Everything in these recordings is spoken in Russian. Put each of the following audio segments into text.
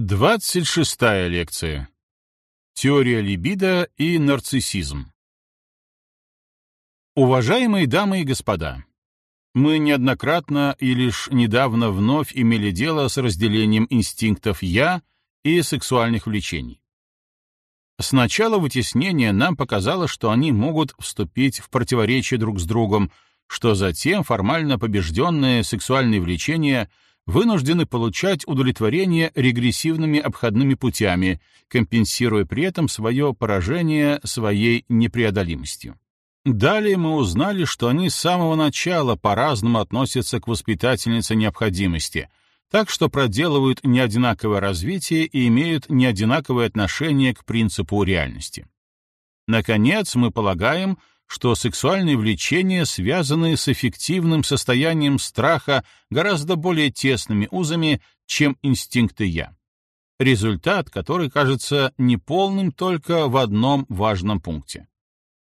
26 лекция. Теория либидо и нарциссизм. Уважаемые дамы и господа, мы неоднократно и лишь недавно вновь имели дело с разделением инстинктов «я» и сексуальных влечений. С начала вытеснения нам показалось, что они могут вступить в противоречие друг с другом, что затем формально побежденные сексуальные влечения вынуждены получать удовлетворение регрессивными обходными путями, компенсируя при этом свое поражение своей непреодолимостью. Далее мы узнали, что они с самого начала по-разному относятся к воспитательнице необходимости, так что проделывают неодинаковое развитие и имеют неодинаковое отношение к принципу реальности. Наконец, мы полагаем, что сексуальные влечения связаны с эффективным состоянием страха гораздо более тесными узами, чем инстинкты «я». Результат, который кажется неполным только в одном важном пункте.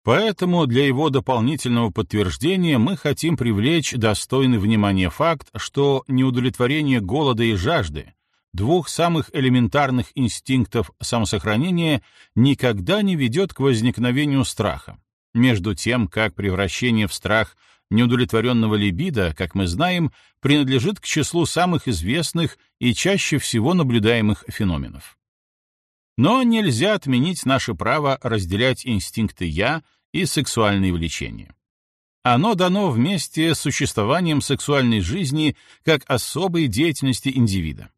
Поэтому для его дополнительного подтверждения мы хотим привлечь достойный внимания факт, что неудовлетворение голода и жажды, двух самых элементарных инстинктов самосохранения, никогда не ведет к возникновению страха. Между тем, как превращение в страх неудовлетворенного либидо, как мы знаем, принадлежит к числу самых известных и чаще всего наблюдаемых феноменов. Но нельзя отменить наше право разделять инстинкты «я» и сексуальные влечения. Оно дано вместе с существованием сексуальной жизни как особой деятельности индивида.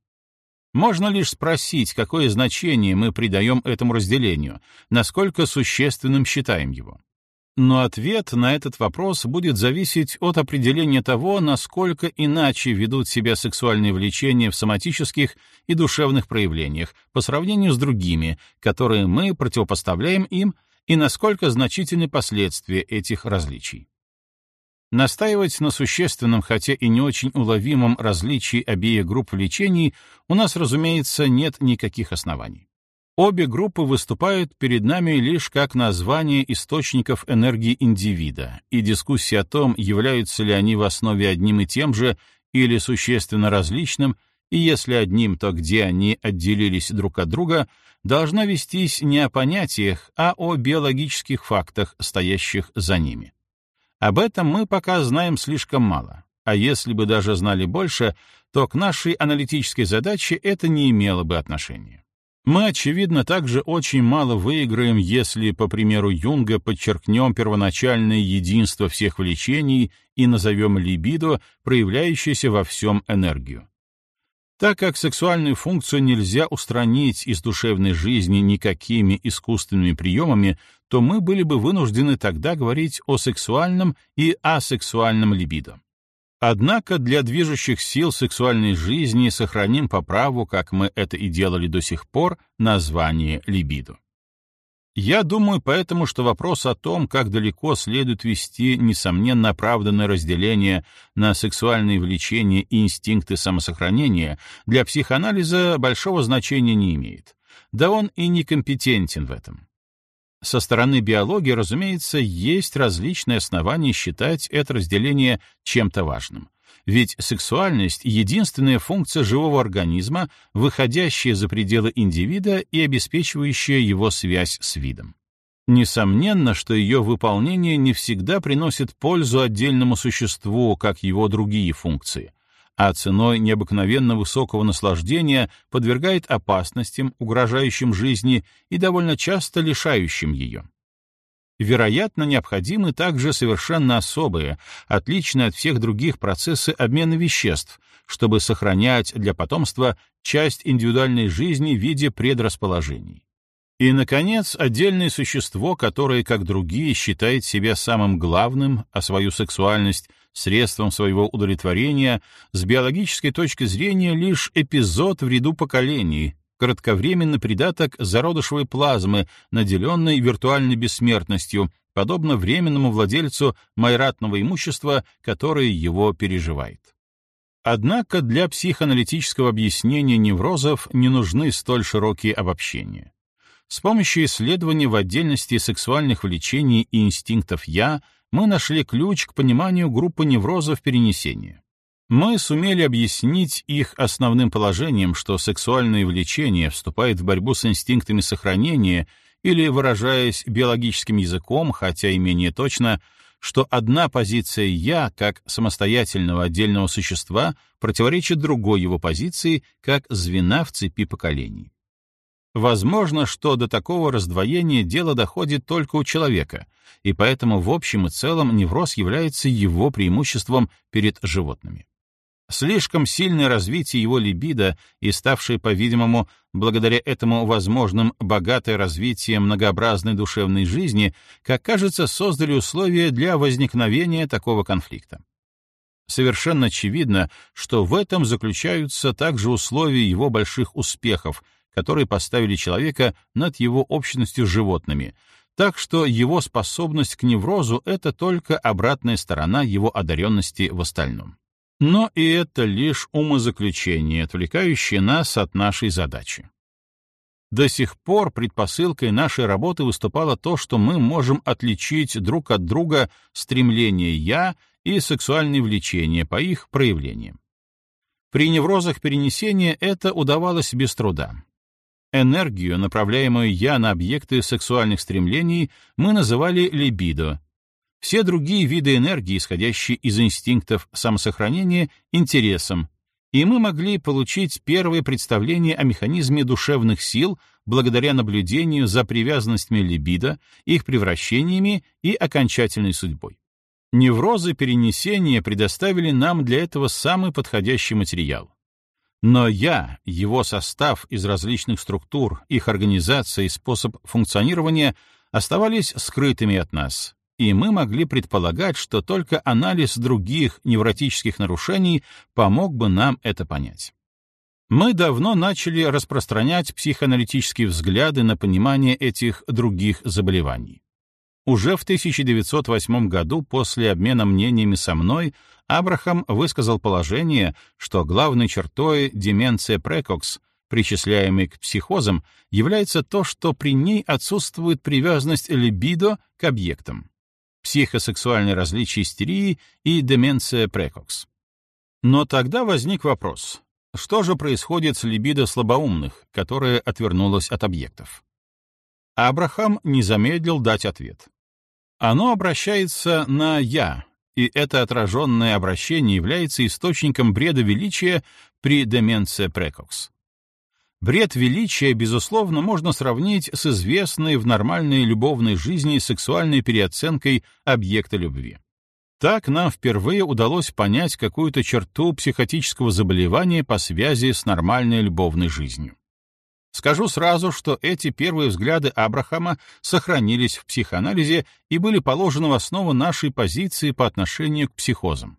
Можно лишь спросить, какое значение мы придаем этому разделению, насколько существенным считаем его. Но ответ на этот вопрос будет зависеть от определения того, насколько иначе ведут себя сексуальные влечения в соматических и душевных проявлениях по сравнению с другими, которые мы противопоставляем им и насколько значительны последствия этих различий. Настаивать на существенном, хотя и не очень уловимом различии обеих групп влечений у нас, разумеется, нет никаких оснований. Обе группы выступают перед нами лишь как название источников энергии индивида, и дискуссия о том, являются ли они в основе одним и тем же или существенно различным, и если одним, то где они отделились друг от друга, должна вестись не о понятиях, а о биологических фактах, стоящих за ними. Об этом мы пока знаем слишком мало, а если бы даже знали больше, то к нашей аналитической задаче это не имело бы отношения. Мы, очевидно, также очень мало выиграем, если, по примеру Юнга, подчеркнем первоначальное единство всех влечений и назовем либидо, проявляющееся во всем энергию. Так как сексуальную функцию нельзя устранить из душевной жизни никакими искусственными приемами, то мы были бы вынуждены тогда говорить о сексуальном и асексуальном либидо. Однако для движущих сил сексуальной жизни сохраним по праву, как мы это и делали до сих пор, название либидо. Я думаю поэтому, что вопрос о том, как далеко следует вести несомненно оправданное разделение на сексуальные влечения и инстинкты самосохранения, для психоанализа большого значения не имеет. Да он и некомпетентен в этом. Со стороны биологии, разумеется, есть различные основания считать это разделение чем-то важным. Ведь сексуальность — единственная функция живого организма, выходящая за пределы индивида и обеспечивающая его связь с видом. Несомненно, что ее выполнение не всегда приносит пользу отдельному существу, как его другие функции, а ценой необыкновенно высокого наслаждения подвергает опасностям, угрожающим жизни и довольно часто лишающим ее вероятно, необходимы также совершенно особые, отличные от всех других процессы обмена веществ, чтобы сохранять для потомства часть индивидуальной жизни в виде предрасположений. И, наконец, отдельное существо, которое, как другие, считает себя самым главным, а свою сексуальность — средством своего удовлетворения, с биологической точки зрения лишь эпизод в ряду поколений, кратковременный придаток зародышевой плазмы, наделенной виртуальной бессмертностью, подобно временному владельцу майратного имущества, которое его переживает. Однако для психоаналитического объяснения неврозов не нужны столь широкие обобщения. С помощью исследования в отдельности сексуальных влечений и инстинктов «я» мы нашли ключ к пониманию группы неврозов перенесения. Мы сумели объяснить их основным положением, что сексуальное влечение вступает в борьбу с инстинктами сохранения или, выражаясь биологическим языком, хотя и менее точно, что одна позиция «я» как самостоятельного отдельного существа противоречит другой его позиции как звена в цепи поколений. Возможно, что до такого раздвоения дело доходит только у человека, и поэтому в общем и целом невроз является его преимуществом перед животными. Слишком сильное развитие его либидо и ставшее, по-видимому, благодаря этому возможным богатое развитие многообразной душевной жизни, как кажется, создали условия для возникновения такого конфликта. Совершенно очевидно, что в этом заключаются также условия его больших успехов, которые поставили человека над его общностью с животными, так что его способность к неврозу — это только обратная сторона его одаренности в остальном. Но и это лишь умозаключение, отвлекающее нас от нашей задачи. До сих пор предпосылкой нашей работы выступало то, что мы можем отличить друг от друга стремление «я» и сексуальные влечения по их проявлениям. При неврозах перенесения это удавалось без труда. Энергию, направляемую «я» на объекты сексуальных стремлений, мы называли либидо, все другие виды энергии, исходящие из инстинктов самосохранения, интересом, и мы могли получить первое представление о механизме душевных сил благодаря наблюдению за привязанностями либидо, их превращениями и окончательной судьбой. Неврозы перенесения предоставили нам для этого самый подходящий материал. Но я, его состав из различных структур, их организация и способ функционирования оставались скрытыми от нас, и мы могли предполагать, что только анализ других невротических нарушений помог бы нам это понять. Мы давно начали распространять психоаналитические взгляды на понимание этих других заболеваний. Уже в 1908 году после обмена мнениями со мной Абрахам высказал положение, что главной чертой деменция прекокс, причисляемой к психозам, является то, что при ней отсутствует привязанность либидо к объектам психосексуальное различие истерии и деменция прекокс. Но тогда возник вопрос, что же происходит с либидо слабоумных, которая отвернулась от объектов? Абрахам не замедлил дать ответ. Оно обращается на «я», и это отраженное обращение является источником бреда величия при деменция прекокс. Бред величия, безусловно, можно сравнить с известной в нормальной любовной жизни сексуальной переоценкой объекта любви. Так нам впервые удалось понять какую-то черту психотического заболевания по связи с нормальной любовной жизнью. Скажу сразу, что эти первые взгляды Абрахама сохранились в психоанализе и были положены в основу нашей позиции по отношению к психозам.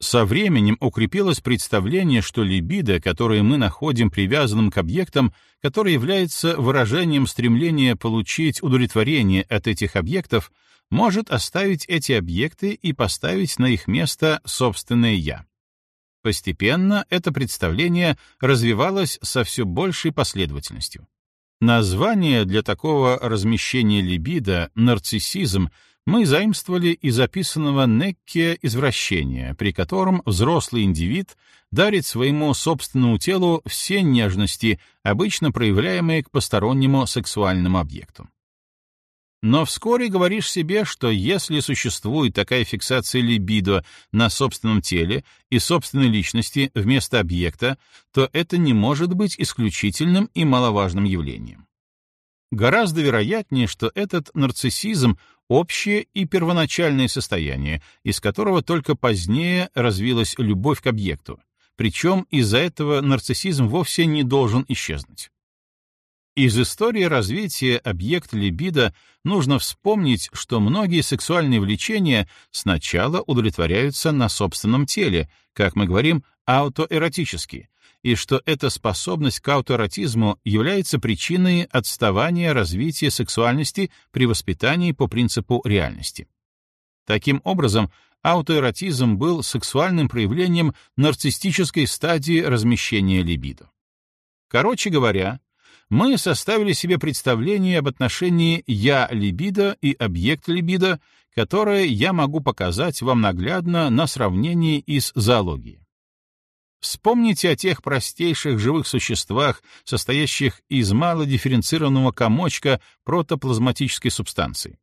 Со временем укрепилось представление, что либидо, которое мы находим привязанным к объектам, которое является выражением стремления получить удовлетворение от этих объектов, может оставить эти объекты и поставить на их место собственное «я». Постепенно это представление развивалось со все большей последовательностью. Название для такого размещения либидо — нарциссизм — мы заимствовали из записанного Некке извращения, при котором взрослый индивид дарит своему собственному телу все нежности, обычно проявляемые к постороннему сексуальному объекту. Но вскоре говоришь себе, что если существует такая фиксация либидо на собственном теле и собственной личности вместо объекта, то это не может быть исключительным и маловажным явлением. Гораздо вероятнее, что этот нарциссизм общее и первоначальное состояние, из которого только позднее развилась любовь к объекту, причем из-за этого нарциссизм вовсе не должен исчезнуть. Из истории развития объекта либидо нужно вспомнить, что многие сексуальные влечения сначала удовлетворяются на собственном теле, как мы говорим, аутоэротически, и что эта способность к аутоэротизму является причиной отставания развития сексуальности при воспитании по принципу реальности. Таким образом, аутоэротизм был сексуальным проявлением нарциссической стадии размещения либидо. Короче говоря, мы составили себе представление об отношении «я» либидо и объект либидо, которое я могу показать вам наглядно на сравнении из зоологии. Вспомните о тех простейших живых существах, состоящих из малодифференцированного комочка протоплазматической субстанции.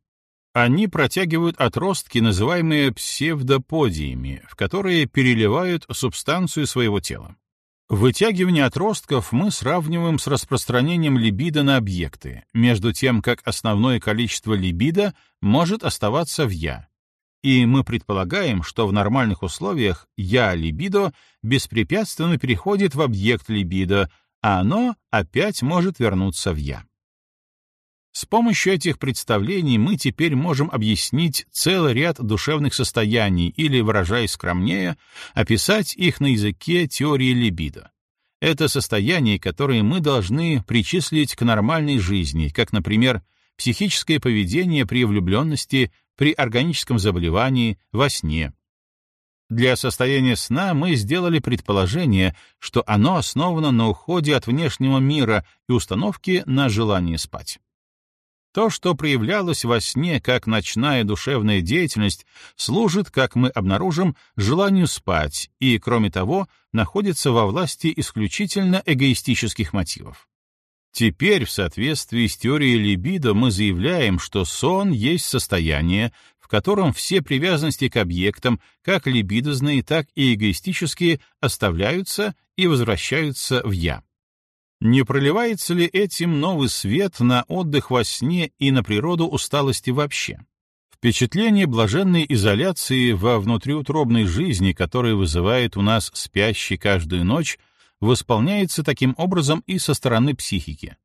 Они протягивают отростки, называемые псевдоподиями, в которые переливают субстанцию своего тела. Вытягивание отростков мы сравниваем с распространением либидо на объекты, между тем как основное количество либидо может оставаться в «я», и мы предполагаем, что в нормальных условиях «я-либидо» беспрепятственно переходит в объект либидо, а оно опять может вернуться в «я». С помощью этих представлений мы теперь можем объяснить целый ряд душевных состояний или, выражаясь скромнее, описать их на языке теории либидо. Это состояния, которые мы должны причислить к нормальной жизни, как, например, психическое поведение при влюбленности, при органическом заболевании, во сне. Для состояния сна мы сделали предположение, что оно основано на уходе от внешнего мира и установке на желание спать. То, что проявлялось во сне как ночная душевная деятельность, служит, как мы обнаружим, желанию спать и, кроме того, находится во власти исключительно эгоистических мотивов. Теперь, в соответствии с теорией либидо, мы заявляем, что сон есть состояние, в котором все привязанности к объектам, как либидозные, так и эгоистические, оставляются и возвращаются в «я». Не проливается ли этим новый свет на отдых во сне и на природу усталости вообще? Впечатление блаженной изоляции во внутриутробной жизни, которое вызывает у нас спящий каждую ночь, восполняется таким образом и со стороны психики.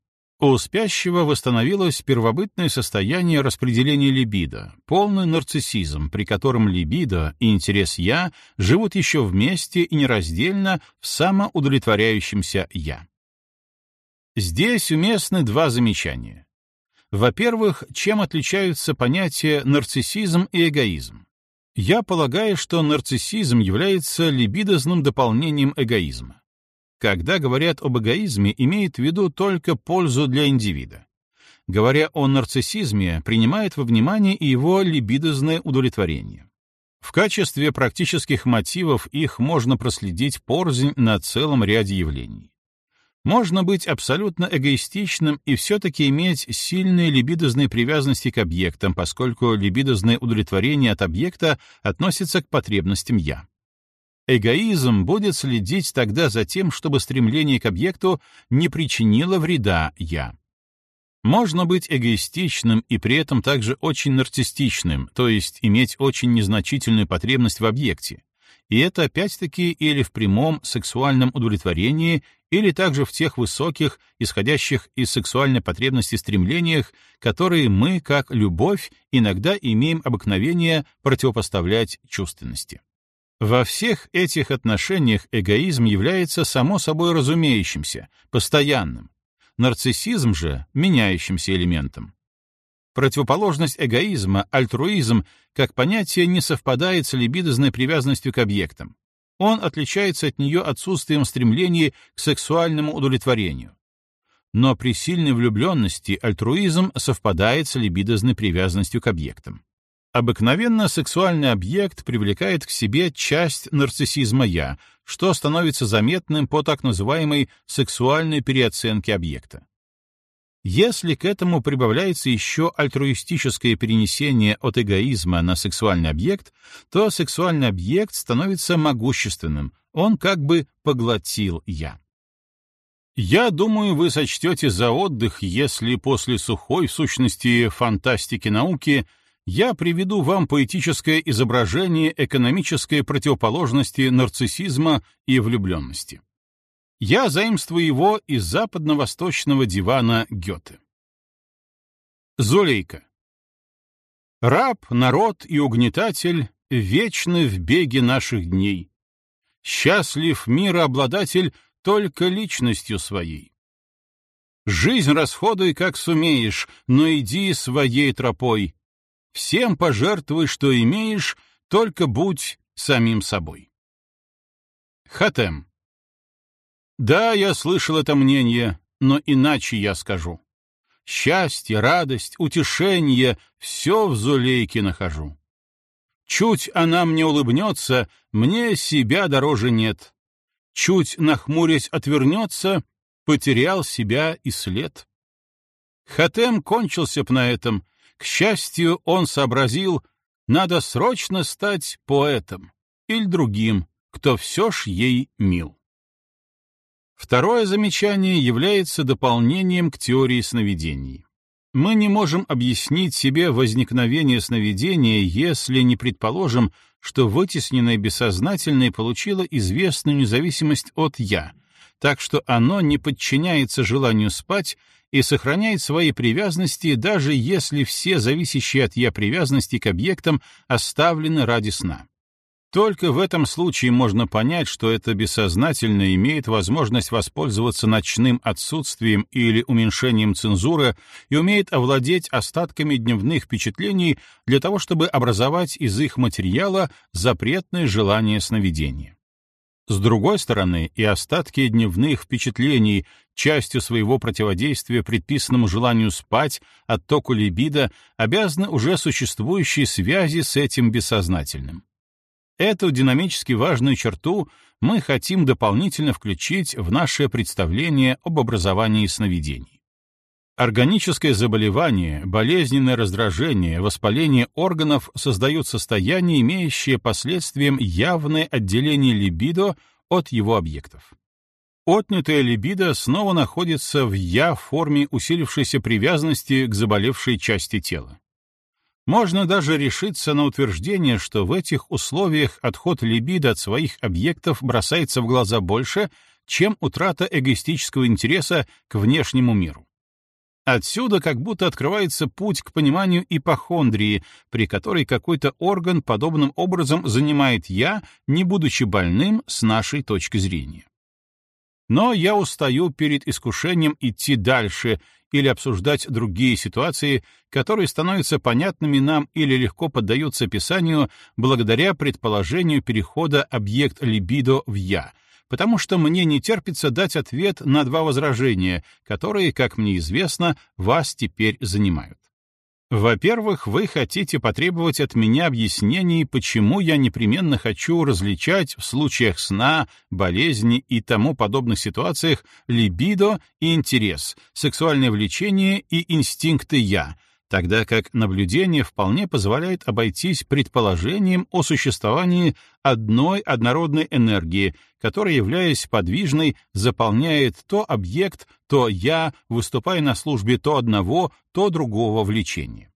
У спящего восстановилось первобытное состояние распределения либидо, полный нарциссизм, при котором либидо и интерес «я» живут еще вместе и нераздельно в самоудовлетворяющемся «я». Здесь уместны два замечания. Во-первых, чем отличаются понятия нарциссизм и эгоизм? Я полагаю, что нарциссизм является либидозным дополнением эгоизма. Когда говорят об эгоизме, имеет в виду только пользу для индивида. Говоря о нарциссизме, принимает во внимание и его либидозное удовлетворение. В качестве практических мотивов их можно проследить порзнь на целом ряде явлений. Можно быть абсолютно эгоистичным и все-таки иметь сильные либидозные привязанности к объектам, поскольку либидозное удовлетворение от объекта относится к потребностям «я». Эгоизм будет следить тогда за тем, чтобы стремление к объекту не причинило вреда «я». Можно быть эгоистичным и при этом также очень нарциссичным, то есть иметь очень незначительную потребность в объекте. И это опять-таки или в прямом сексуальном удовлетворении, или также в тех высоких, исходящих из сексуальной потребности стремлениях, которые мы, как любовь, иногда имеем обыкновение противопоставлять чувственности. Во всех этих отношениях эгоизм является само собой разумеющимся, постоянным, нарциссизм же — меняющимся элементом. Противоположность эгоизма, альтруизм, как понятие не совпадает с либидозной привязанностью к объектам. Он отличается от нее отсутствием стремлений к сексуальному удовлетворению. Но при сильной влюбленности альтруизм совпадает с либидозной привязанностью к объектам. Обыкновенно сексуальный объект привлекает к себе часть нарциссизма «я», что становится заметным по так называемой сексуальной переоценке объекта. Если к этому прибавляется еще альтруистическое перенесение от эгоизма на сексуальный объект, то сексуальный объект становится могущественным, он как бы поглотил «я». Я думаю, вы сочтете за отдых, если после сухой, сущности, фантастики науки — я приведу вам поэтическое изображение экономической противоположности нарциссизма и влюбленности. Я заимствую его из западно-восточного дивана Гёте. Зулейка. Раб, народ и угнетатель вечны в беге наших дней. Счастлив мирообладатель только личностью своей. Жизнь расходуй, как сумеешь, но иди своей тропой, Всем пожертвуй, что имеешь, только будь самим собой. Хатем. Да, я слышал это мнение, но иначе я скажу. Счастье, радость, утешение — все в Зулейке нахожу. Чуть она мне улыбнется, мне себя дороже нет. чуть нахмурясь отвернется, потерял себя и след. Хатем кончился б на этом. К счастью, он сообразил, надо срочно стать поэтом или другим, кто все ж ей мил. Второе замечание является дополнением к теории сновидений. Мы не можем объяснить себе возникновение сновидения, если не предположим, что вытесненное бессознательное получило известную независимость от «я», так что оно не подчиняется желанию спать и сохраняет свои привязанности, даже если все зависящие от «я» привязанности к объектам оставлены ради сна. Только в этом случае можно понять, что это бессознательно имеет возможность воспользоваться ночным отсутствием или уменьшением цензуры и умеет овладеть остатками дневных впечатлений для того, чтобы образовать из их материала запретное желание сновидения. С другой стороны, и остатки дневных впечатлений, частью своего противодействия предписанному желанию спать, оттоку либидо, обязаны уже существующей связи с этим бессознательным. Эту динамически важную черту мы хотим дополнительно включить в наше представление об образовании сновидений. Органическое заболевание, болезненное раздражение, воспаление органов создают состояние, имеющее последствием явное отделение либидо от его объектов. Отнятая либидо снова находится в «я» форме усилившейся привязанности к заболевшей части тела. Можно даже решиться на утверждение, что в этих условиях отход либидо от своих объектов бросается в глаза больше, чем утрата эгоистического интереса к внешнему миру. Отсюда как будто открывается путь к пониманию ипохондрии, при которой какой-то орган подобным образом занимает «я», не будучи больным с нашей точки зрения. Но я устаю перед искушением идти дальше или обсуждать другие ситуации, которые становятся понятными нам или легко поддаются описанию благодаря предположению перехода объект либидо в «я», потому что мне не терпится дать ответ на два возражения, которые, как мне известно, вас теперь занимают. Во-первых, вы хотите потребовать от меня объяснений, почему я непременно хочу различать в случаях сна, болезни и тому подобных ситуациях либидо и интерес, сексуальное влечение и инстинкты «я», тогда как наблюдение вполне позволяет обойтись предположением о существовании одной однородной энергии, которая, являясь подвижной, заполняет то объект, то «я», выступая на службе то одного, то другого влечения.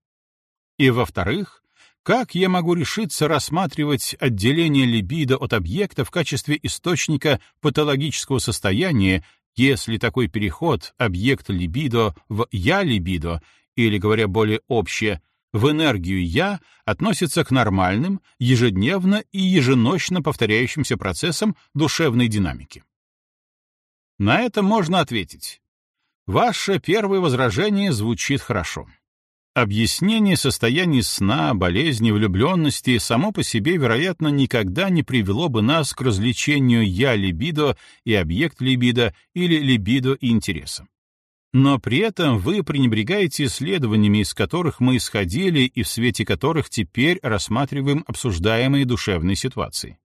И, во-вторых, как я могу решиться рассматривать отделение либидо от объекта в качестве источника патологического состояния, если такой переход объект либидо в «я-либидо» или, говоря более общее, в энергию «я» относится к нормальным, ежедневно и еженочно повторяющимся процессам душевной динамики. На это можно ответить. Ваше первое возражение звучит хорошо. Объяснение состояния сна, болезни, влюбленности само по себе, вероятно, никогда не привело бы нас к развлечению «я-либидо» и «объект либидо» или «либидо» и интереса. Но при этом вы пренебрегаете исследованиями, из которых мы исходили и в свете которых теперь рассматриваем обсуждаемые душевные ситуации.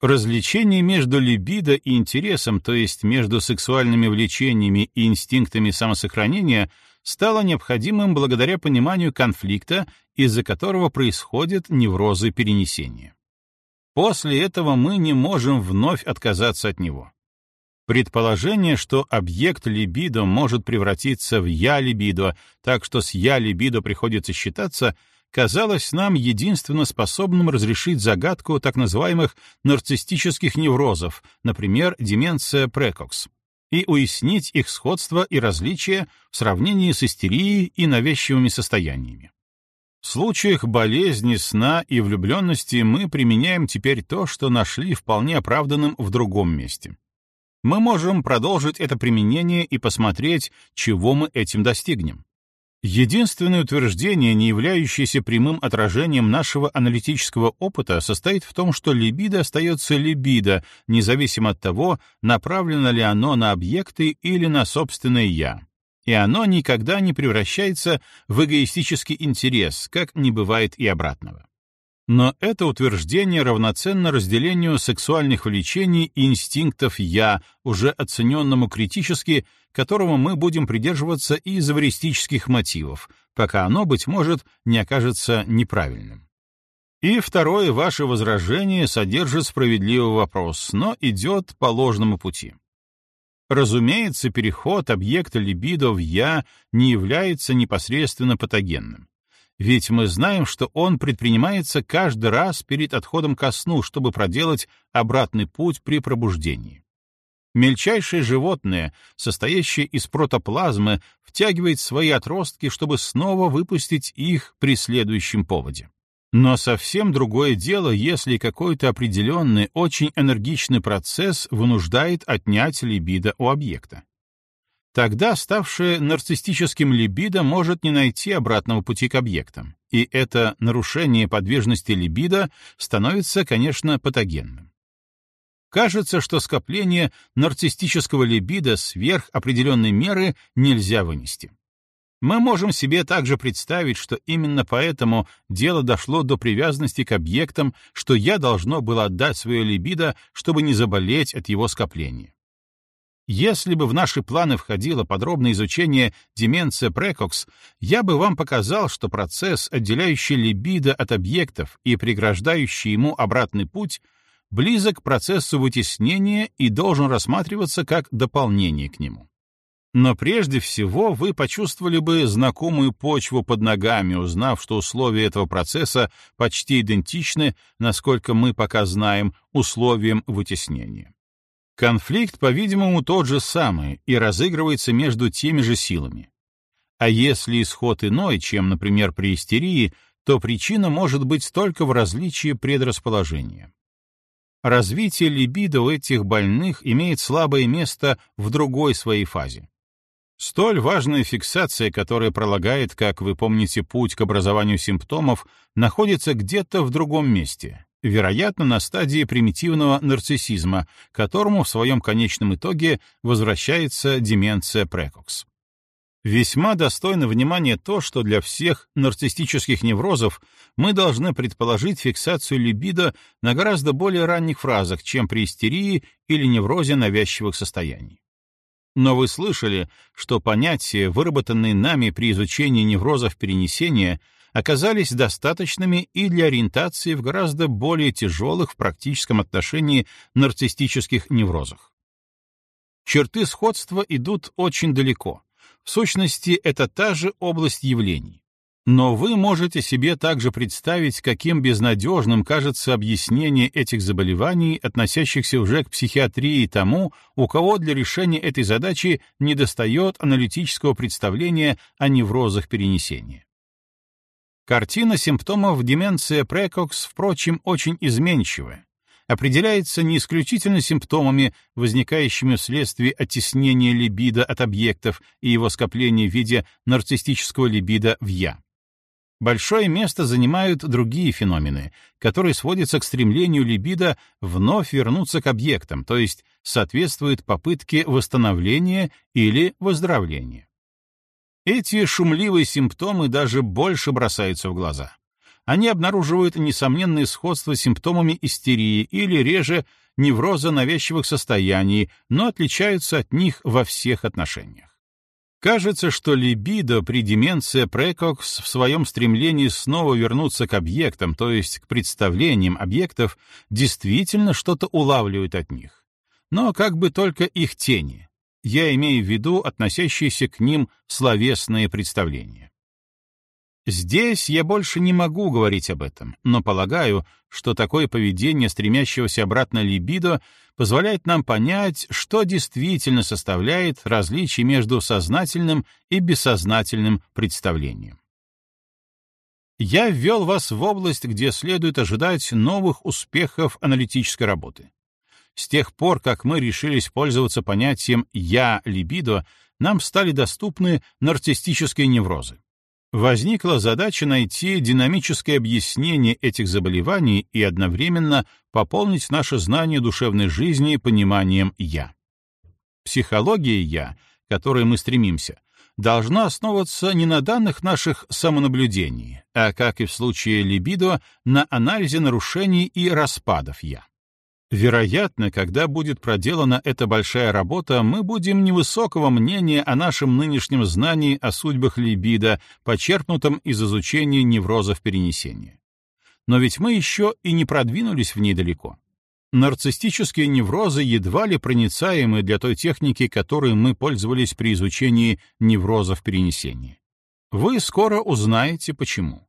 Развлечение между либидо и интересом, то есть между сексуальными влечениями и инстинктами самосохранения, стало необходимым благодаря пониманию конфликта, из-за которого происходят неврозы перенесения. После этого мы не можем вновь отказаться от него. Предположение, что объект либидо может превратиться в я-либидо, так что с я-либидо приходится считаться, казалось нам единственно способным разрешить загадку так называемых нарциссических неврозов, например, деменция прекокс, и уяснить их сходство и различия в сравнении с истерией и навязчивыми состояниями. В случаях болезни, сна и влюбленности мы применяем теперь то, что нашли вполне оправданным в другом месте мы можем продолжить это применение и посмотреть, чего мы этим достигнем. Единственное утверждение, не являющееся прямым отражением нашего аналитического опыта, состоит в том, что либидо остается либидо, независимо от того, направлено ли оно на объекты или на собственное «я». И оно никогда не превращается в эгоистический интерес, как не бывает и обратного. Но это утверждение равноценно разделению сексуальных влечений и инстинктов «я», уже оцененному критически, которому мы будем придерживаться из эвристических мотивов, пока оно, быть может, не окажется неправильным. И второе ваше возражение содержит справедливый вопрос, но идет по ложному пути. Разумеется, переход объекта либидо в «я» не является непосредственно патогенным. Ведь мы знаем, что он предпринимается каждый раз перед отходом ко сну, чтобы проделать обратный путь при пробуждении. Мельчайшее животное, состоящее из протоплазмы, втягивает свои отростки, чтобы снова выпустить их при следующем поводе. Но совсем другое дело, если какой-то определенный, очень энергичный процесс вынуждает отнять либидо у объекта. Тогда ставшее нарциссическим либидо может не найти обратного пути к объектам, и это нарушение подвижности либидо становится, конечно, патогенным. Кажется, что скопление нарциссического либидо сверх определенной меры нельзя вынести. Мы можем себе также представить, что именно поэтому дело дошло до привязанности к объектам, что я должно было отдать свое либидо, чтобы не заболеть от его скопления. Если бы в наши планы входило подробное изучение деменция прекокс, я бы вам показал, что процесс, отделяющий либидо от объектов и преграждающий ему обратный путь, близок к процессу вытеснения и должен рассматриваться как дополнение к нему. Но прежде всего вы почувствовали бы знакомую почву под ногами, узнав, что условия этого процесса почти идентичны, насколько мы пока знаем, условиям вытеснения. Конфликт, по-видимому, тот же самый и разыгрывается между теми же силами. А если исход иной, чем, например, при истерии, то причина может быть только в различии предрасположения. Развитие либидо у этих больных имеет слабое место в другой своей фазе. Столь важная фиксация, которая пролагает, как вы помните, путь к образованию симптомов, находится где-то в другом месте, вероятно, на стадии примитивного нарциссизма, которому в своем конечном итоге возвращается деменция прекокс. Весьма достойно внимания то, что для всех нарциссических неврозов мы должны предположить фиксацию либидо на гораздо более ранних фразах, чем при истерии или неврозе навязчивых состояний. Но вы слышали, что понятия, выработанные нами при изучении неврозов перенесения, оказались достаточными и для ориентации в гораздо более тяжелых в практическом отношении нарциссических неврозах. Черты сходства идут очень далеко. В сущности, это та же область явлений. Но вы можете себе также представить, каким безнадежным кажется объяснение этих заболеваний, относящихся уже к психиатрии тому, у кого для решения этой задачи недостает аналитического представления о неврозах перенесения. Картина симптомов деменции прекокс, впрочем, очень изменчивая. Определяется не исключительно симптомами, возникающими вследствие оттеснения либидо от объектов и его скопления в виде нарциссического либидо в «я». Большое место занимают другие феномены, которые сводятся к стремлению либидо вновь вернуться к объектам, то есть соответствуют попытке восстановления или выздоровления. Эти шумливые симптомы даже больше бросаются в глаза. Они обнаруживают несомненное сходство с симптомами истерии или реже невроза навязчивых состояний, но отличаются от них во всех отношениях. Кажется, что либидо при деменции прекокс в своем стремлении снова вернуться к объектам, то есть к представлениям объектов, действительно что-то улавливает от них. Но как бы только их тени, я имею в виду относящиеся к ним словесные представления. Здесь я больше не могу говорить об этом, но полагаю, что такое поведение стремящегося обратно либидо позволяет нам понять, что действительно составляет различие между сознательным и бессознательным представлением. Я ввел вас в область, где следует ожидать новых успехов аналитической работы. С тех пор, как мы решились пользоваться понятием «я либидо», нам стали доступны нарциссические неврозы. Возникла задача найти динамическое объяснение этих заболеваний и одновременно пополнить наше знание душевной жизни пониманием «я». Психология «я», к которой мы стремимся, должно основываться не на данных наших самонаблюдений, а, как и в случае либидо, на анализе нарушений и распадов «я». Вероятно, когда будет проделана эта большая работа, мы будем невысокого мнения о нашем нынешнем знании о судьбах либидо, почерпнутом из изучения неврозов перенесения. Но ведь мы еще и не продвинулись в ней далеко. Нарциссические неврозы едва ли проницаемы для той техники, которой мы пользовались при изучении неврозов перенесения. Вы скоро узнаете, почему.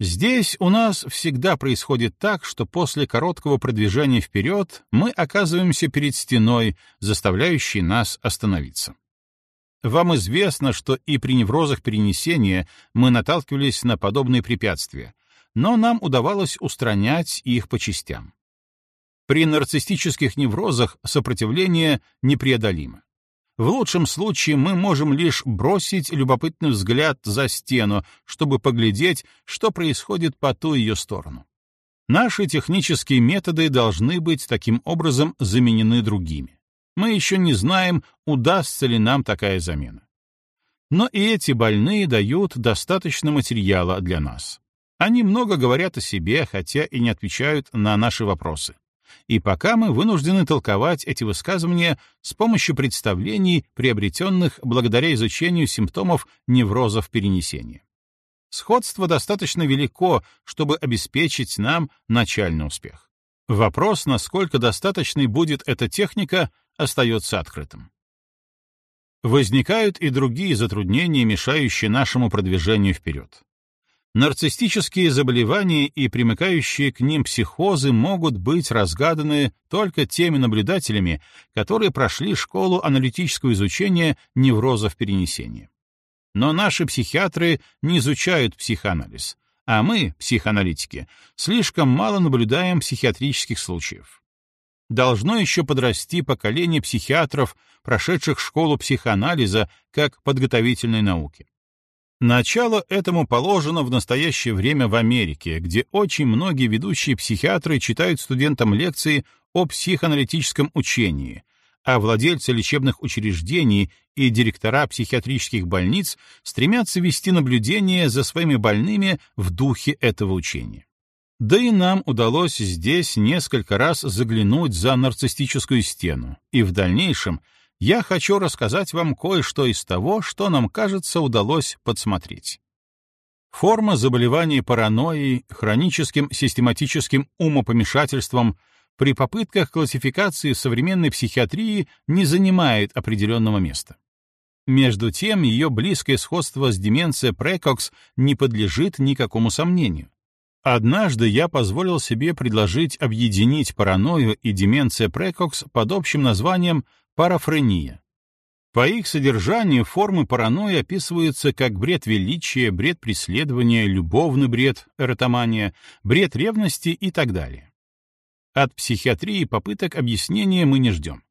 Здесь у нас всегда происходит так, что после короткого продвижения вперед мы оказываемся перед стеной, заставляющей нас остановиться. Вам известно, что и при неврозах перенесения мы наталкивались на подобные препятствия, но нам удавалось устранять их по частям. При нарциссических неврозах сопротивление непреодолимо. В лучшем случае мы можем лишь бросить любопытный взгляд за стену, чтобы поглядеть, что происходит по ту ее сторону. Наши технические методы должны быть таким образом заменены другими. Мы еще не знаем, удастся ли нам такая замена. Но и эти больные дают достаточно материала для нас. Они много говорят о себе, хотя и не отвечают на наши вопросы и пока мы вынуждены толковать эти высказывания с помощью представлений, приобретенных благодаря изучению симптомов неврозов перенесения. Сходство достаточно велико, чтобы обеспечить нам начальный успех. Вопрос, насколько достаточной будет эта техника, остается открытым. Возникают и другие затруднения, мешающие нашему продвижению вперед. Нарциссические заболевания и примыкающие к ним психозы могут быть разгаданы только теми наблюдателями, которые прошли школу аналитического изучения неврозов перенесения. Но наши психиатры не изучают психоанализ, а мы, психоаналитики, слишком мало наблюдаем психиатрических случаев. Должно еще подрасти поколение психиатров, прошедших школу психоанализа как подготовительной науки. Начало этому положено в настоящее время в Америке, где очень многие ведущие психиатры читают студентам лекции о психоаналитическом учении, а владельцы лечебных учреждений и директора психиатрических больниц стремятся вести наблюдение за своими больными в духе этого учения. Да и нам удалось здесь несколько раз заглянуть за нарциссическую стену, и в дальнейшем — я хочу рассказать вам кое-что из того, что нам, кажется, удалось подсмотреть. Форма заболеваний паранойей, хроническим систематическим умопомешательством при попытках классификации современной психиатрии не занимает определенного места. Между тем, ее близкое сходство с деменцией Прекокс не подлежит никакому сомнению. Однажды я позволил себе предложить объединить паранойю и деменция Прекокс под общим названием Парафрения. По их содержанию формы паранойи описываются как бред величия, бред преследования, любовный бред, эротомания, бред ревности и так далее. От психиатрии попыток объяснения мы не ждем.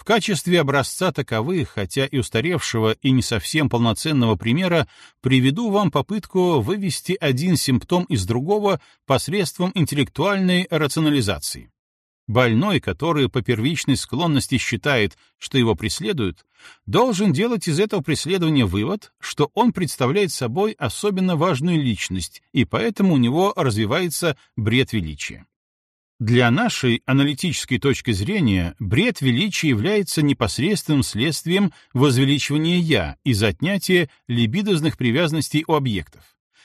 В качестве образца таковых, хотя и устаревшего и не совсем полноценного примера, приведу вам попытку вывести один симптом из другого посредством интеллектуальной рационализации. Больной, который по первичной склонности считает, что его преследуют, должен делать из этого преследования вывод, что он представляет собой особенно важную личность, и поэтому у него развивается бред величия. Для нашей аналитической точки зрения бред величия является непосредственным следствием возвеличивания «я» из отнятия либидозных привязанностей у объектов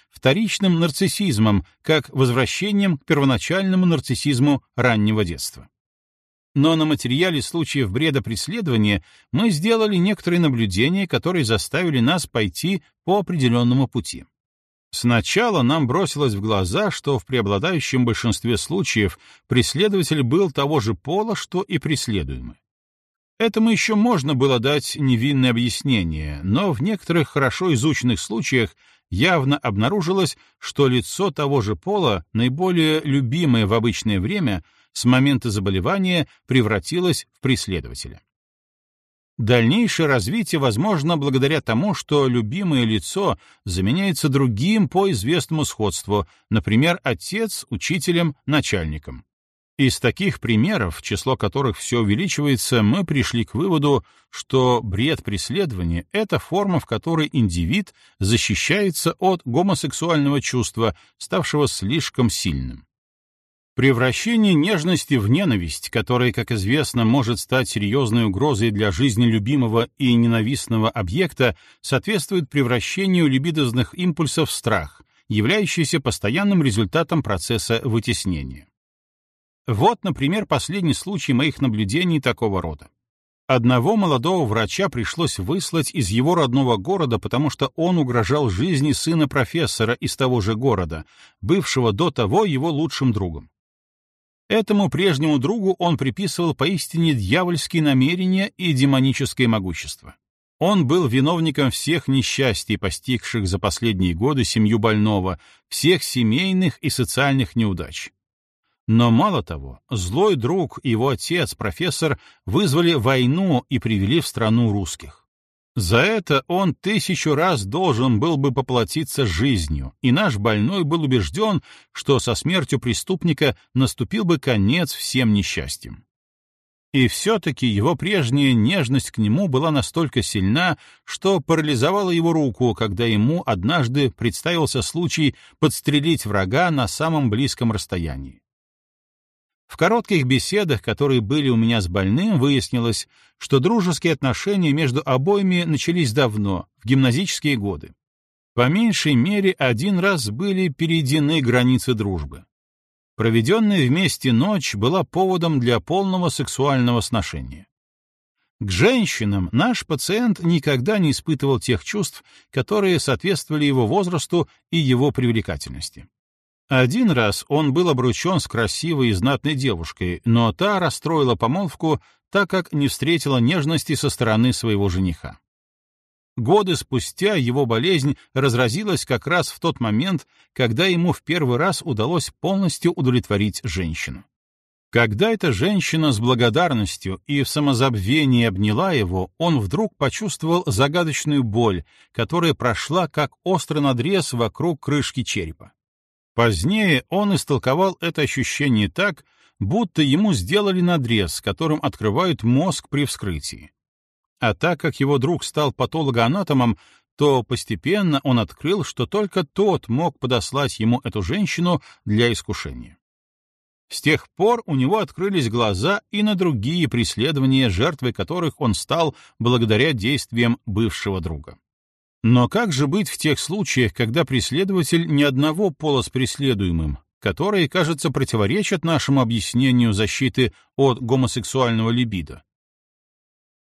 вторичным нарциссизмом, как возвращением к первоначальному нарциссизму раннего детства. Но на материале случаев бреда преследования мы сделали некоторые наблюдения, которые заставили нас пойти по определенному пути. Сначала нам бросилось в глаза, что в преобладающем большинстве случаев преследователь был того же пола, что и преследуемый. Этому еще можно было дать невинное объяснение, но в некоторых хорошо изученных случаях явно обнаружилось, что лицо того же пола, наиболее любимое в обычное время, с момента заболевания превратилось в преследователя. Дальнейшее развитие возможно благодаря тому, что любимое лицо заменяется другим по известному сходству, например, отец учителем, начальником. Из таких примеров, число которых все увеличивается, мы пришли к выводу, что бред преследования — это форма, в которой индивид защищается от гомосексуального чувства, ставшего слишком сильным. Превращение нежности в ненависть, которая, как известно, может стать серьезной угрозой для жизни любимого и ненавистного объекта, соответствует превращению либидозных импульсов в страх, являющийся постоянным результатом процесса вытеснения. Вот, например, последний случай моих наблюдений такого рода. Одного молодого врача пришлось выслать из его родного города, потому что он угрожал жизни сына профессора из того же города, бывшего до того его лучшим другом. Этому прежнему другу он приписывал поистине дьявольские намерения и демоническое могущество. Он был виновником всех несчастий, постигших за последние годы семью больного, всех семейных и социальных неудач. Но мало того, злой друг и его отец, профессор, вызвали войну и привели в страну русских. За это он тысячу раз должен был бы поплатиться жизнью, и наш больной был убежден, что со смертью преступника наступил бы конец всем несчастьям. И все-таки его прежняя нежность к нему была настолько сильна, что парализовала его руку, когда ему однажды представился случай подстрелить врага на самом близком расстоянии. В коротких беседах, которые были у меня с больным, выяснилось, что дружеские отношения между обоими начались давно, в гимназические годы. По меньшей мере один раз были перейдены границы дружбы. Проведенная вместе ночь была поводом для полного сексуального сношения. К женщинам наш пациент никогда не испытывал тех чувств, которые соответствовали его возрасту и его привлекательности. Один раз он был обручен с красивой и знатной девушкой, но та расстроила помолвку, так как не встретила нежности со стороны своего жениха. Годы спустя его болезнь разразилась как раз в тот момент, когда ему в первый раз удалось полностью удовлетворить женщину. Когда эта женщина с благодарностью и в самозабвении обняла его, он вдруг почувствовал загадочную боль, которая прошла как острый надрез вокруг крышки черепа. Позднее он истолковал это ощущение так, будто ему сделали надрез, которым открывают мозг при вскрытии. А так как его друг стал патологоанатомом, то постепенно он открыл, что только тот мог подослать ему эту женщину для искушения. С тех пор у него открылись глаза и на другие преследования, жертвой которых он стал благодаря действиям бывшего друга. Но как же быть в тех случаях, когда преследователь ни одного пола с преследуемым, которые, кажется, противоречат нашему объяснению защиты от гомосексуального либидо?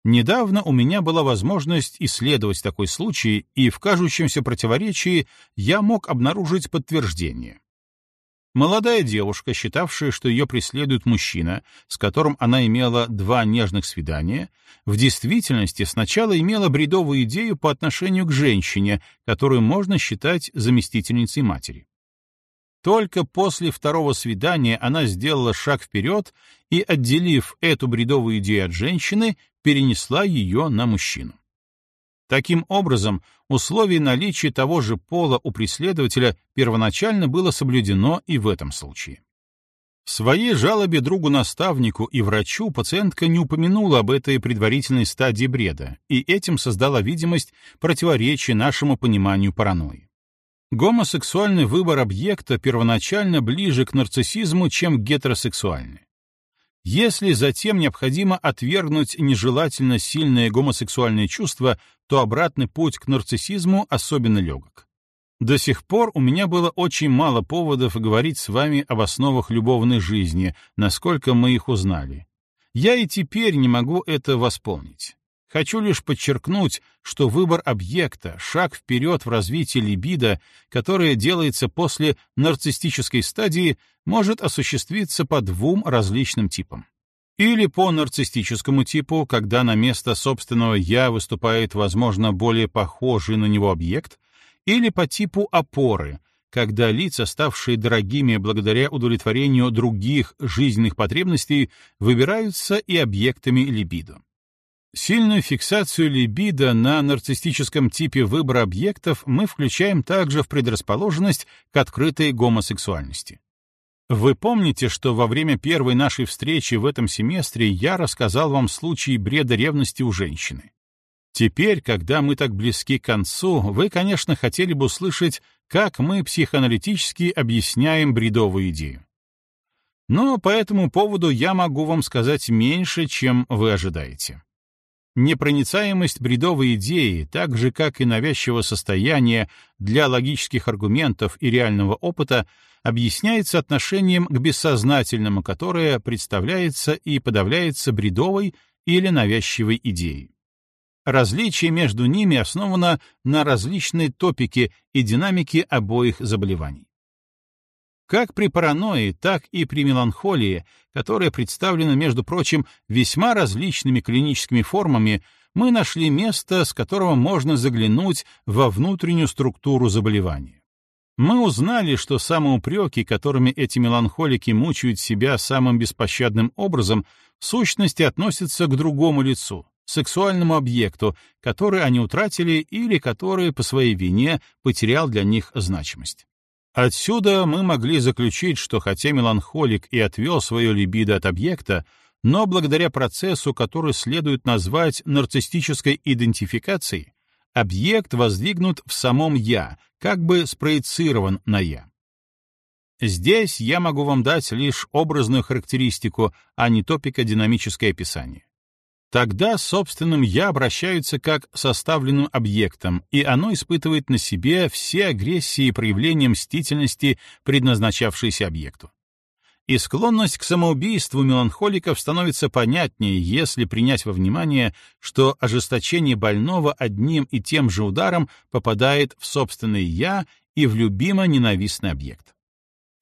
Недавно у меня была возможность исследовать такой случай, и в кажущемся противоречии я мог обнаружить подтверждение. Молодая девушка, считавшая, что ее преследует мужчина, с которым она имела два нежных свидания, в действительности сначала имела бредовую идею по отношению к женщине, которую можно считать заместительницей матери. Только после второго свидания она сделала шаг вперед и, отделив эту бредовую идею от женщины, перенесла ее на мужчину. Таким образом, условие наличия того же пола у преследователя первоначально было соблюдено и в этом случае. В своей жалобе другу-наставнику и врачу пациентка не упомянула об этой предварительной стадии бреда, и этим создала видимость противоречия нашему пониманию паранойи. Гомосексуальный выбор объекта первоначально ближе к нарциссизму, чем гетеросексуальный. Если затем необходимо отвергнуть нежелательно сильное гомосексуальное чувство, то обратный путь к нарциссизму особенно легок. До сих пор у меня было очень мало поводов говорить с вами об основах любовной жизни, насколько мы их узнали. Я и теперь не могу это восполнить. Хочу лишь подчеркнуть, что выбор объекта — шаг вперед в развитии либидо, которое делается после нарциссической стадии, может осуществиться по двум различным типам. Или по нарциссическому типу, когда на место собственного «я» выступает, возможно, более похожий на него объект, или по типу опоры, когда лица, ставшие дорогими благодаря удовлетворению других жизненных потребностей, выбираются и объектами либидо. Сильную фиксацию либидо на нарциссическом типе выбора объектов мы включаем также в предрасположенность к открытой гомосексуальности. Вы помните, что во время первой нашей встречи в этом семестре я рассказал вам случай бреда ревности у женщины. Теперь, когда мы так близки к концу, вы, конечно, хотели бы услышать, как мы психоаналитически объясняем бредовую идею. Но по этому поводу я могу вам сказать меньше, чем вы ожидаете. Непроницаемость бредовой идеи, так же как и навязчивого состояния для логических аргументов и реального опыта, объясняется отношением к бессознательному, которое представляется и подавляется бредовой или навязчивой идеей. Различие между ними основано на различной топике и динамике обоих заболеваний. Как при паранойи, так и при меланхолии, которая представлена, между прочим, весьма различными клиническими формами, мы нашли место, с которого можно заглянуть во внутреннюю структуру заболевания. Мы узнали, что самоупреки, которыми эти меланхолики мучают себя самым беспощадным образом, в сущности относятся к другому лицу, сексуальному объекту, который они утратили или который по своей вине потерял для них значимость. Отсюда мы могли заключить, что хотя меланхолик и отвел свое либидо от объекта, но благодаря процессу, который следует назвать нарциссической идентификацией, объект воздвигнут в самом «я», как бы спроецирован на «я». Здесь я могу вам дать лишь образную характеристику, а не топико-динамическое описание. Тогда собственным «я» обращаются как составленным объектом, и оно испытывает на себе все агрессии и проявления мстительности, предназначавшиеся объекту. И склонность к самоубийству меланхоликов становится понятнее, если принять во внимание, что ожесточение больного одним и тем же ударом попадает в собственное «я» и в любимо ненавистный объект.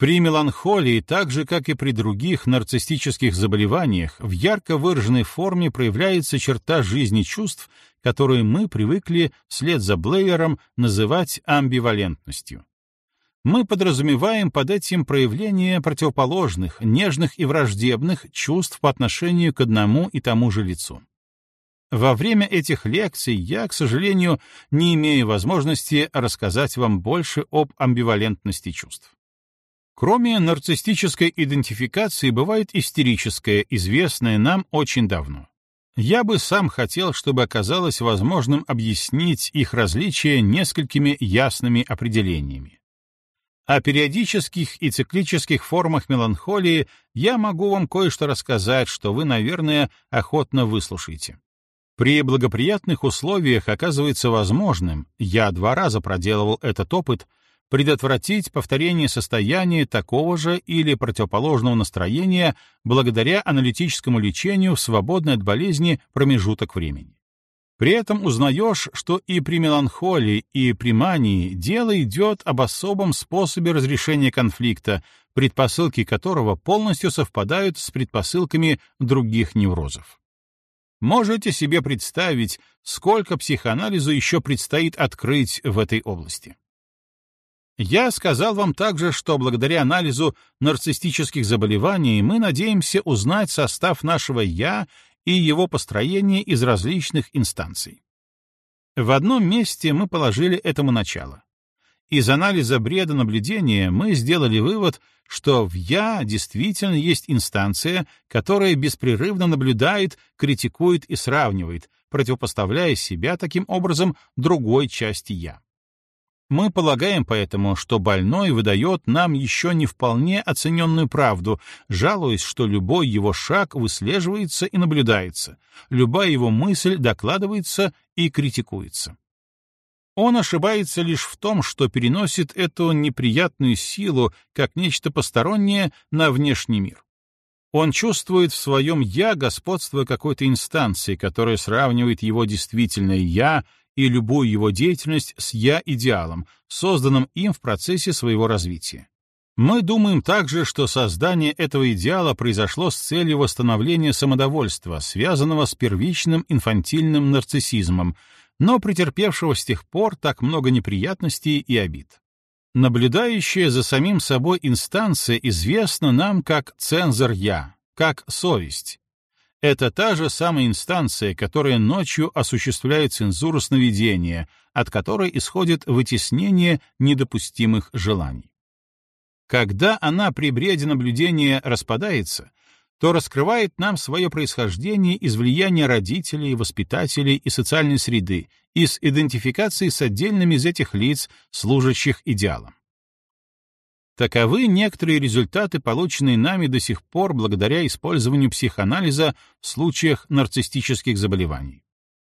При меланхолии, так же как и при других нарциссических заболеваниях, в ярко выраженной форме проявляется черта жизни чувств, которую мы привыкли вслед за Блейером называть амбивалентностью. Мы подразумеваем под этим проявление противоположных, нежных и враждебных чувств по отношению к одному и тому же лицу. Во время этих лекций я, к сожалению, не имею возможности рассказать вам больше об амбивалентности чувств. Кроме нарциссической идентификации бывает истерическая, известная нам очень давно. Я бы сам хотел, чтобы оказалось возможным объяснить их различия несколькими ясными определениями. О периодических и циклических формах меланхолии я могу вам кое-что рассказать, что вы, наверное, охотно выслушаете. При благоприятных условиях оказывается возможным, я два раза проделывал этот опыт — предотвратить повторение состояния такого же или противоположного настроения благодаря аналитическому лечению в свободный от болезни промежуток времени. При этом узнаешь, что и при меланхолии, и при мании дело идет об особом способе разрешения конфликта, предпосылки которого полностью совпадают с предпосылками других неврозов. Можете себе представить, сколько психоанализу еще предстоит открыть в этой области. Я сказал вам также, что благодаря анализу нарциссических заболеваний мы надеемся узнать состав нашего «я» и его построение из различных инстанций. В одном месте мы положили этому начало. Из анализа бреда наблюдения мы сделали вывод, что в «я» действительно есть инстанция, которая беспрерывно наблюдает, критикует и сравнивает, противопоставляя себя таким образом другой части «я». Мы полагаем поэтому, что больной выдает нам еще не вполне оцененную правду, жалуясь, что любой его шаг выслеживается и наблюдается, любая его мысль докладывается и критикуется. Он ошибается лишь в том, что переносит эту неприятную силу как нечто постороннее на внешний мир. Он чувствует в своем «я» господство какой-то инстанции, которая сравнивает его действительное «я» и любую его деятельность с «я-идеалом», созданным им в процессе своего развития. Мы думаем также, что создание этого идеала произошло с целью восстановления самодовольства, связанного с первичным инфантильным нарциссизмом, но претерпевшего с тех пор так много неприятностей и обид. Наблюдающая за самим собой инстанция известна нам как цензор «я», как совесть, это та же самая инстанция, которая ночью осуществляет цензуру сновидения, от которой исходит вытеснение недопустимых желаний. Когда она при бреде наблюдения распадается, то раскрывает нам свое происхождение из влияния родителей, воспитателей и социальной среды, из идентификации с отдельными из этих лиц, служащих идеалом. Таковы некоторые результаты, полученные нами до сих пор благодаря использованию психоанализа в случаях нарциссических заболеваний.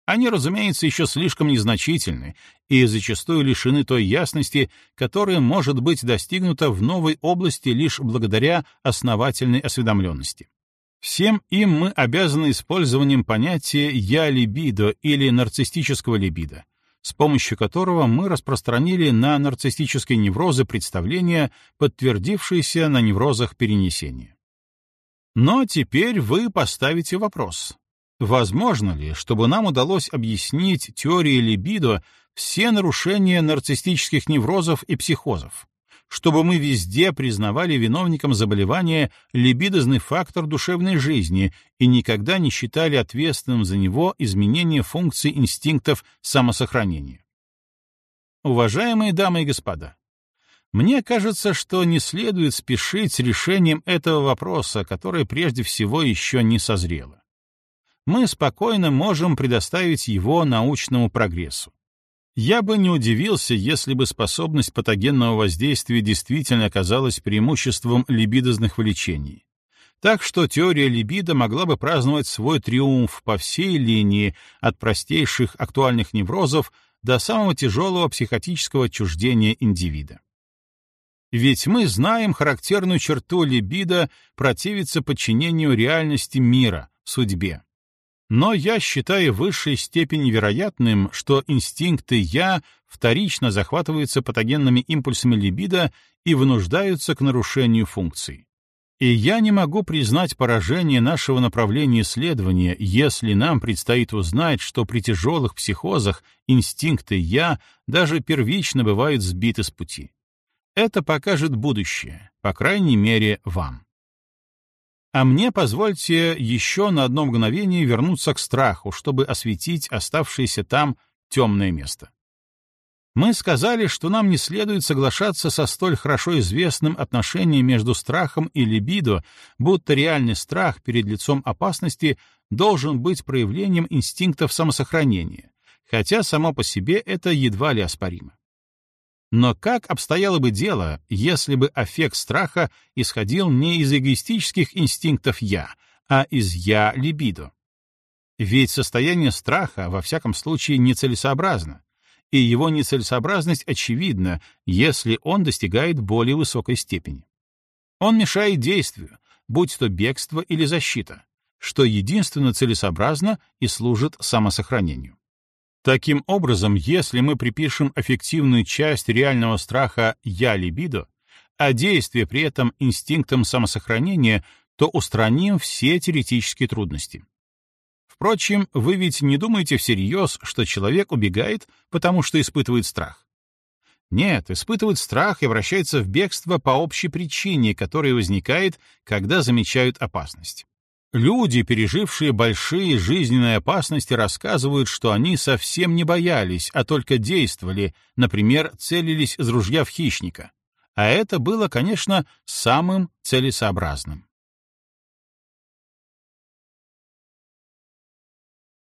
Они, разумеется, еще слишком незначительны и зачастую лишены той ясности, которая может быть достигнута в новой области лишь благодаря основательной осведомленности. Всем им мы обязаны использованием понятия «я либидо» или нарциссического либидо, с помощью которого мы распространили на нарциссические неврозы представления, подтвердившиеся на неврозах перенесения. Но теперь вы поставите вопрос. Возможно ли, чтобы нам удалось объяснить теорией либидо все нарушения нарциссических неврозов и психозов? Чтобы мы везде признавали виновником заболевания либидозный фактор душевной жизни и никогда не считали ответственным за него изменение функций инстинктов самосохранения. Уважаемые дамы и господа, мне кажется, что не следует спешить с решением этого вопроса, которое прежде всего еще не созрело. Мы спокойно можем предоставить его научному прогрессу. Я бы не удивился, если бы способность патогенного воздействия действительно оказалась преимуществом либидозных влечений. Так что теория либидо могла бы праздновать свой триумф по всей линии от простейших актуальных неврозов до самого тяжелого психотического отчуждения индивида. Ведь мы знаем характерную черту либидо противиться подчинению реальности мира, судьбе. Но я считаю высшей степени вероятным, что инстинкты «я» вторично захватываются патогенными импульсами либидо и вынуждаются к нарушению функций. И я не могу признать поражение нашего направления исследования, если нам предстоит узнать, что при тяжелых психозах инстинкты «я» даже первично бывают сбиты с пути. Это покажет будущее, по крайней мере, вам. А мне позвольте еще на одно мгновение вернуться к страху, чтобы осветить оставшееся там темное место. Мы сказали, что нам не следует соглашаться со столь хорошо известным отношением между страхом и либидо, будто реальный страх перед лицом опасности должен быть проявлением инстинктов самосохранения, хотя само по себе это едва ли оспоримо. Но как обстояло бы дело, если бы аффект страха исходил не из эгоистических инстинктов «я», а из «я» либидо? Ведь состояние страха, во всяком случае, нецелесообразно, и его нецелесообразность очевидна, если он достигает более высокой степени. Он мешает действию, будь то бегство или защита, что единственно целесообразно и служит самосохранению. Таким образом, если мы припишем эффективную часть реального страха «я либидо», а действие при этом инстинктом самосохранения, то устраним все теоретические трудности. Впрочем, вы ведь не думаете всерьез, что человек убегает, потому что испытывает страх. Нет, испытывает страх и обращается в бегство по общей причине, которая возникает, когда замечают опасность. Люди, пережившие большие жизненные опасности, рассказывают, что они совсем не боялись, а только действовали, например, целились из ружья в хищника. А это было, конечно, самым целесообразным.